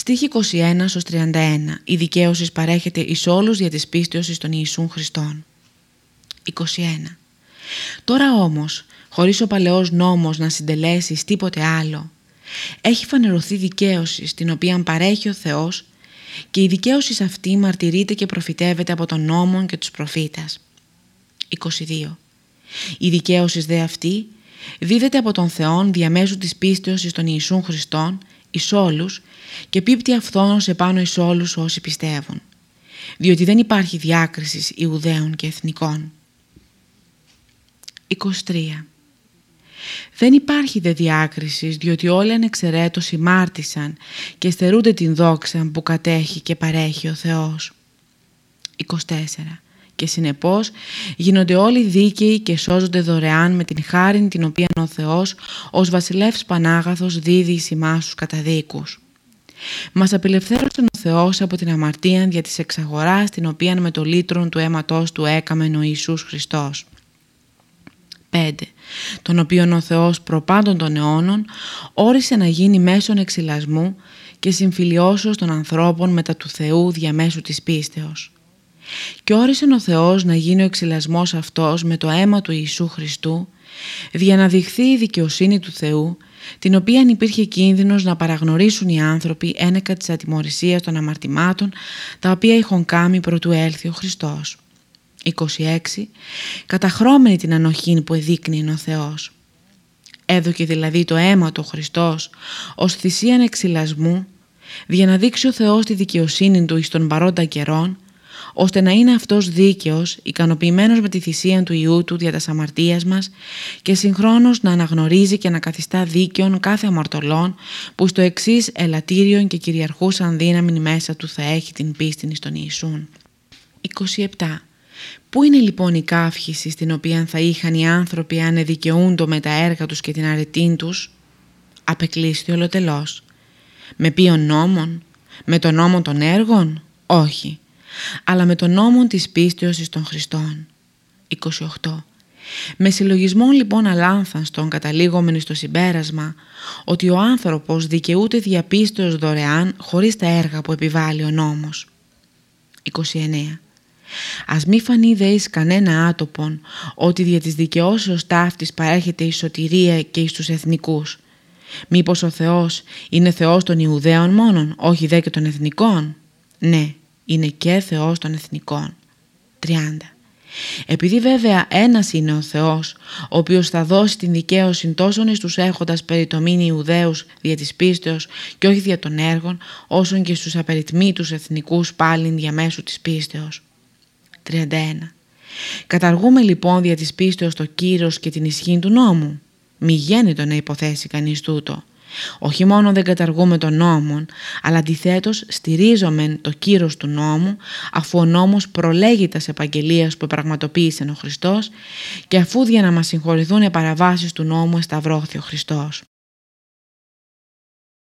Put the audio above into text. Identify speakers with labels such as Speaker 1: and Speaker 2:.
Speaker 1: Στοίχη 21 31. Η δικαίωσης παρέχεται εις όλους για της πίστεως εις τον Ιησούν Χριστόν. 21. Τώρα όμως, χωρίς ο παλαιός νόμος να συντελέσεις τίποτε άλλο, έχει φανερωθεί δικαίωση στην οποία παρέχει ο Θεός και η δικαίωση αυτή μαρτυρείται και προφητεύεται από τον νόμο και τους προφήτας. 22. Η δικαίωση δε αυτή δίδεται από τον Θεόν διαμέσου της πίστεως εις τον Ιησούν Χριστόν εις όλους και πίπτει αυθόνος επάνω εις όλους όσοι πιστεύουν. Διότι δεν υπάρχει διάκρισης Ιουδαίων και Εθνικών. 23. Δεν υπάρχει δε διάκρισης διότι όλοι ανεξαιρέτως συμμάρτησαν και στερούνται την δόξα που κατέχει και παρέχει ο Θεός. 24. Και συνεπώς γίνονται όλοι δίκαιοι και σώζονται δωρεάν με την χάρη την οποία ο Θεός ως βασιλεύς Πανάγαθος δίδει εις εμάς τους καταδίκους. Μας απελευθέρωσε ο Θεός από την αμαρτία δια της εξαγοράς την οποία με το λίτρον του αίματός του έκαμε ο Ιησούς Χριστός. 5. Τον οποίον ο Θεός προπάντων των αιώνων όρισε να γίνει μέσον εξυλασμού και συμφιλιώσεως των ανθρώπων μετά του Θεού διαμέσου της πίστεως. Και όρισε ο Θεός να γίνει ο εξυλασμός αυτός με το αίμα του Ιησού Χριστού για να δειχθεί η δικαιοσύνη του Θεού την οποία υπήρχε κίνδυνος να παραγνωρίσουν οι άνθρωποι ένεκα της ατιμορρησίας των αμαρτημάτων τα οποία είχαν κάνει προτού έλθει ο Χριστός. 26. Καταχρώμενη την ανοχή που εδείκνει ο Θεός. Έδωκε δηλαδή το αίμα του Χριστός ως θυσίαν εξυλασμού για να δείξει ο Θεός τη δικαιοσύνη του εις των παρόντα καιρών ώστε να είναι αυτός δίκαιος, ικανοποιημένος με τη θυσία του Ιού του δια τα αμαρτίας μας και συγχρόνως να αναγνωρίζει και να καθιστά δίκαιον κάθε αμαρτωλόν που στο εξής ελαττήριον και κυριαρχούσαν δύναμη μέσα του θα έχει την πίστη στον Ιησούν. 27. Πού είναι λοιπόν η καύχηση στην οποία θα είχαν οι άνθρωποι αν εδικαιούντο με τα έργα τους και την αρετήν τους; Απεκλείστη ολοτελώς. Με ποιον νόμον, με τον νόμο των έργων, όχι, αλλά με τον νόμο της πίστεως εις των Χριστών. 28. Με συλλογισμό λοιπόν αλάνθαστον καταλήγομεν στο συμπέρασμα ότι ο άνθρωπος δικαιούται διαπίστεως δωρεάν χωρίς τα έργα που επιβάλλει ο νόμος. 29. Ας μη φανεί δε εις κανένα άτοπον ότι δια της δικαιώσεως ταύτης παρέχεται η σωτηρία και εις τους εθνικούς. Μήπως ο Θεός είναι Θεός των Ιουδαίων μόνον, όχι δε και των εθνικών; Ναι, είναι και Θεός των εθνικών. 30. Επειδή βέβαια ένας είναι ο Θεός, ο οποίος θα δώσει την δικαίωση τόσον εις τους έχοντας περιτομήνει Ιουδαίους δια της πίστεως και όχι δια των έργων, όσον και στους απεριτμήτους εθνικούς πάλιν διαμέσου της πίστεως. 31. Καταργούμε λοιπόν δια της πίστεως το κύρος και την ισχύ του νόμου. Μη γέννητο να υποθέσει κανείς τούτο. Όχι μόνο δεν καταργούμε τον νόμο, αλλά αντιθέτως στηρίζομαι το κύρος του νόμου, αφού ο νόμος προλέγει τας επαγγελίας που πραγματοποίησε ο Χριστός και αφού για να μας συγχωρηθούν οι παραβάσεις του νόμου εσταυρώθη ο Χριστός.